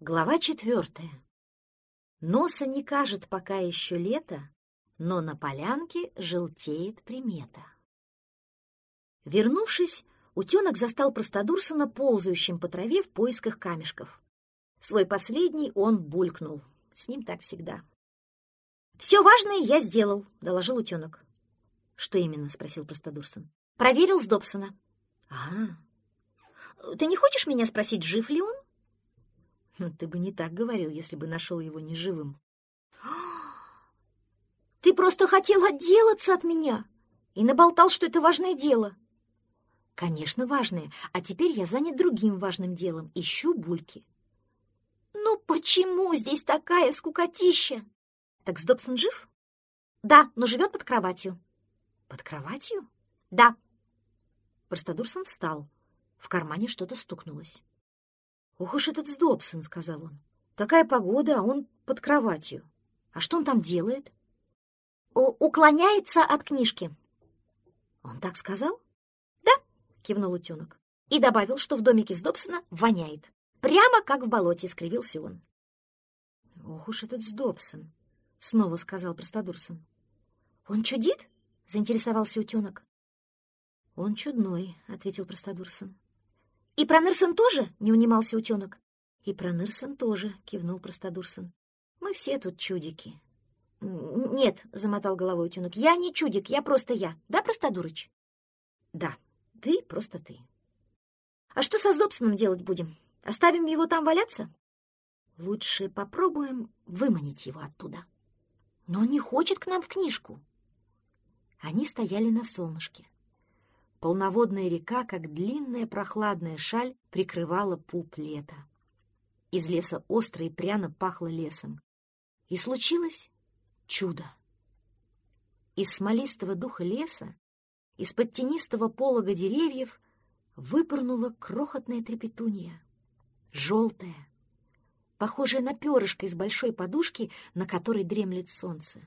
Глава четвертая. Носа не кажет пока еще лето, но на полянке желтеет примета. Вернувшись, утенок застал простодурсона ползающим по траве в поисках камешков. Свой последний он булькнул. С ним так всегда. «Все важное я сделал», — доложил утенок. «Что именно?» — спросил простодурсон. «Проверил с Добсона». «Ага. Ты не хочешь меня спросить, жив ли он?» Ты бы не так говорил, если бы нашел его неживым. Ты просто хотел отделаться от меня и наболтал, что это важное дело. Конечно, важное, а теперь я занят другим важным делом. Ищу бульки. Ну почему здесь такая скукотища? Так Сдобсон жив? Да, но живет под кроватью. Под кроватью? Да. Простодурсон встал. В кармане что-то стукнулось. «Ох уж этот Сдобсон», — сказал он. «Такая погода, а он под кроватью. А что он там делает?» «Уклоняется от книжки». «Он так сказал?» «Да», — кивнул утенок. И добавил, что в домике Сдобсона воняет. Прямо как в болоте, — скривился он. «Ох уж этот Сдобсон», — снова сказал Простодурсон. «Он чудит?» — заинтересовался утенок. «Он чудной», — ответил Простодурсон. «И про Нырсон тоже?» — не унимался утенок. «И про Нырсон тоже», — кивнул Простодурсон. «Мы все тут чудики». «Нет», — замотал головой утенок, — «я не чудик, я просто я. Да, Простодурыч?» «Да, ты просто ты». «А что со Сдобсоном делать будем? Оставим его там валяться?» «Лучше попробуем выманить его оттуда». «Но он не хочет к нам в книжку». Они стояли на солнышке. Полноводная река, как длинная прохладная шаль, прикрывала пуп лета. Из леса остро и пряно пахло лесом. И случилось чудо. Из смолистого духа леса, из-под тенистого полога деревьев выпорнула крохотная трепетунья, желтая, похожая на перышко из большой подушки, на которой дремлет солнце.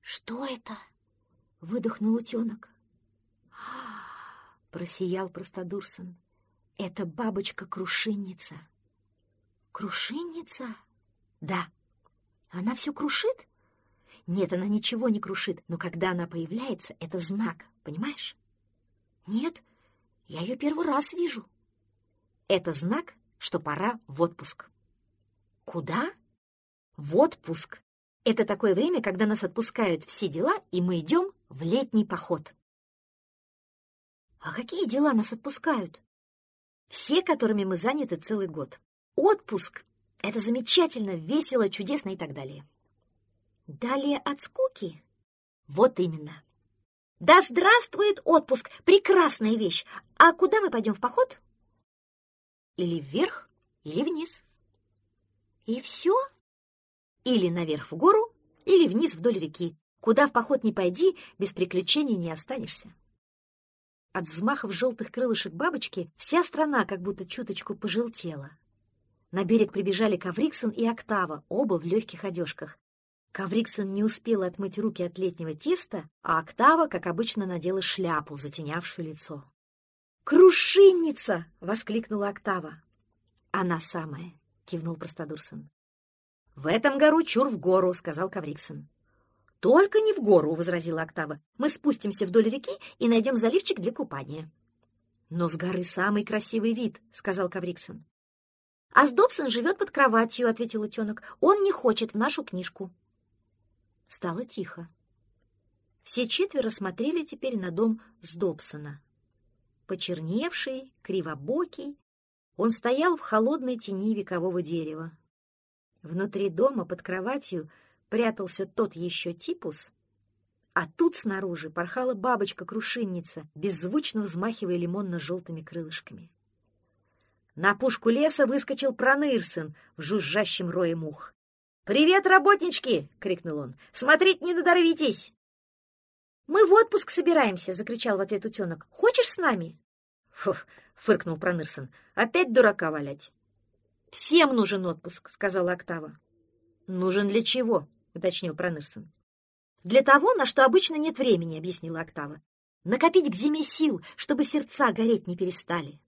«Что это?» — выдохнул утенок просиял простодурсон. Это бабочка-крушинница. Крушинница? Да. Она все крушит? Нет, она ничего не крушит, но когда она появляется, это знак, понимаешь? Нет, я ее первый раз вижу. Это знак, что пора в отпуск. Куда? В отпуск. Это такое время, когда нас отпускают все дела, и мы идем в летний поход. А какие дела нас отпускают? Все, которыми мы заняты целый год. Отпуск — это замечательно, весело, чудесно и так далее. Далее от скуки? Вот именно. Да здравствует отпуск! Прекрасная вещь! А куда мы пойдем в поход? Или вверх, или вниз. И все? Или наверх в гору, или вниз вдоль реки. Куда в поход не пойди, без приключений не останешься. От взмахов желтых крылышек бабочки вся страна как будто чуточку пожелтела. На берег прибежали Кавриксон и Октава, оба в легких одежках. Кавриксон не успела отмыть руки от летнего теста, а Октава, как обычно, надела шляпу, затенявшую лицо. «Крушинница!» — воскликнула Октава. «Она самая!» — кивнул Простодурсон. «В этом гору чур в гору!» — сказал Кавриксон. «Только не в гору», — возразила Октава. «Мы спустимся вдоль реки и найдем заливчик для купания». «Но с горы самый красивый вид», — сказал Кавриксон. «А с Добсон живет под кроватью», — ответил утенок. «Он не хочет в нашу книжку». Стало тихо. Все четверо смотрели теперь на дом с Добсона. Почерневший, кривобокий, он стоял в холодной тени векового дерева. Внутри дома под кроватью прятался тот еще типус, а тут снаружи порхала бабочка-крушинница, беззвучно взмахивая лимонно-желтыми крылышками. На пушку леса выскочил Пронырсон в жужжащем рое мух. «Привет, работнички!» — крикнул он. «Смотреть не надорвитесь!» «Мы в отпуск собираемся!» — закричал в ответ утенок. «Хочешь с нами?» «Фух!» — фыркнул Пронырсон. «Опять дурака валять!» «Всем нужен отпуск!» — сказала Октава. «Нужен для чего?» — уточнил Пронырсон. «Для того, на что обычно нет времени», — объяснила Октава. «Накопить к зиме сил, чтобы сердца гореть не перестали».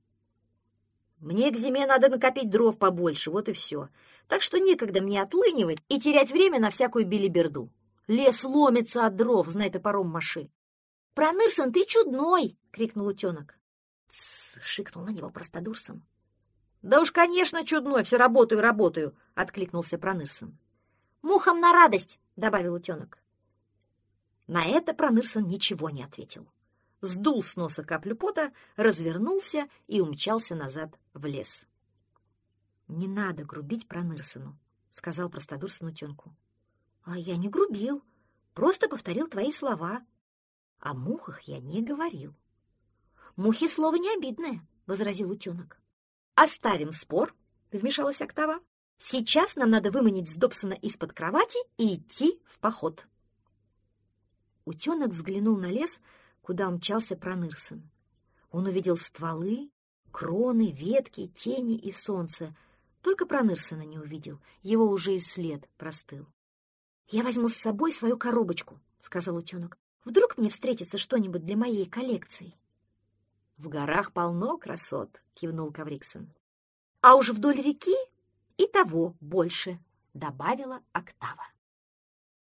Мне к зиме надо накопить дров побольше, вот и все. Так что некогда мне отлынивать и терять время на всякую билиберду. Лес ломится от дров, знай топором маши. «Пронырсон, ты чудной!» — крикнул утенок. «Тссс!» — шикнул на него простодурсон. «Да уж, конечно, чудной, все работаю, работаю!» — откликнулся Пронырсон. «Мухам на радость!» — добавил утенок. На это Пронырсон ничего не ответил. Сдул с носа каплю пота, развернулся и умчался назад в лес. «Не надо грубить Пронырсону», — сказал простодурсон утенку. «А я не грубил, просто повторил твои слова. О мухах я не говорил». «Мухи слово не обидное», — возразил утенок. «Оставим спор», — вмешалась Октава. «Сейчас нам надо выманить с Добсона из-под кровати и идти в поход». Утенок взглянул на лес, куда умчался Пронырсон. Он увидел стволы, кроны, ветки, тени и солнце. Только Пронырсона не увидел, его уже и след простыл. «Я возьму с собой свою коробочку», — сказал утенок. «Вдруг мне встретится что-нибудь для моей коллекции?» «В горах полно красот», — кивнул Кавриксон. «А уж вдоль реки и того больше», — добавила Октава.